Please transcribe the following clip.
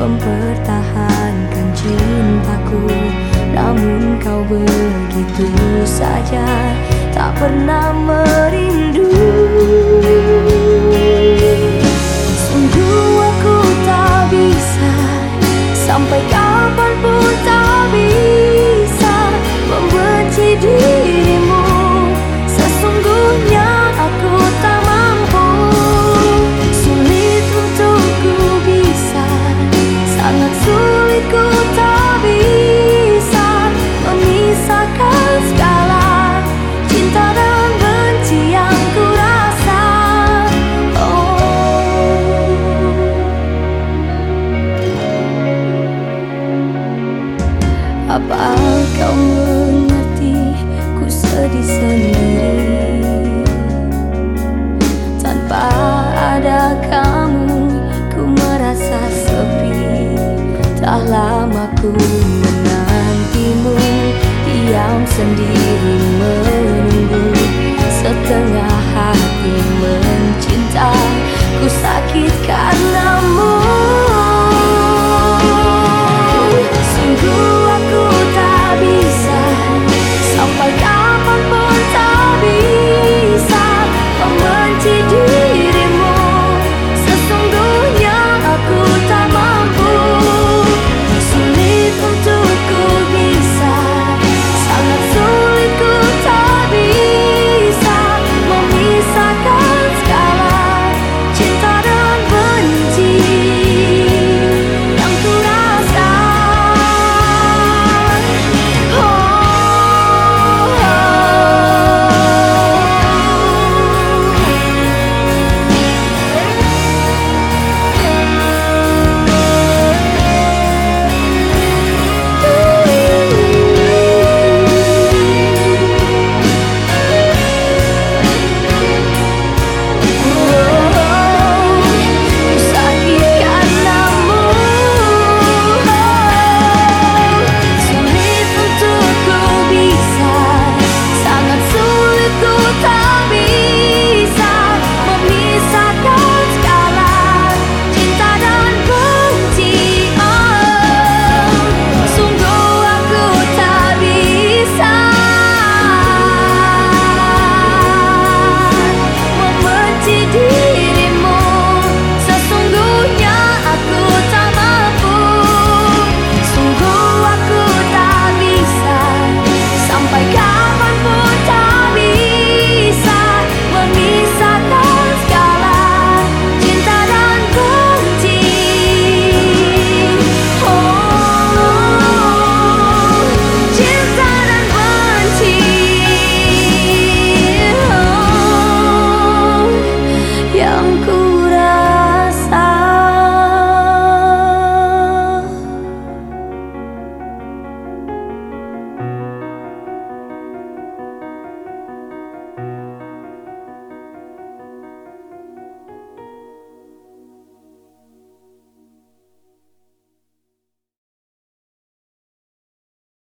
Mempertahankan cintaku. Namun kau begitu saja Tak pernah Apa kau mengerti ku sedih sendiri menantimu Diam sendiri menunggu. Setengah hati mencinta Ku sakit karena